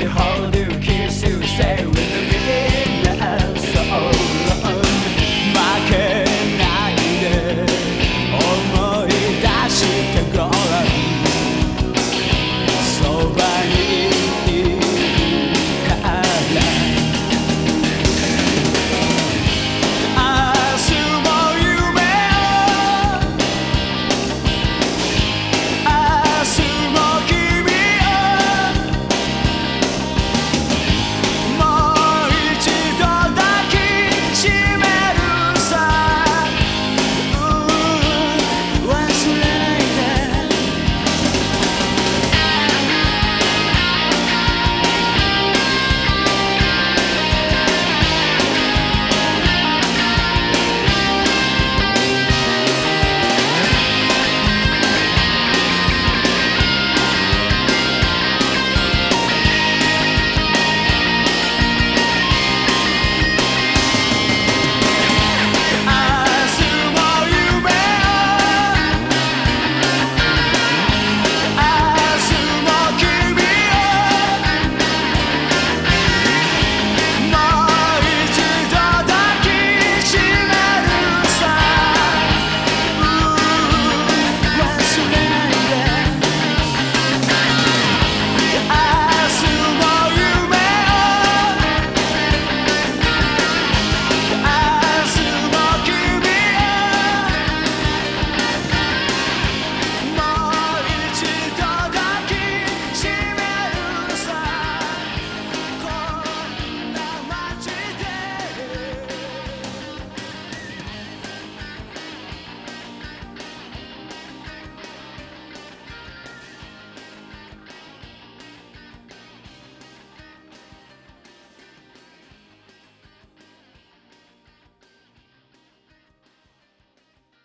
your holiday.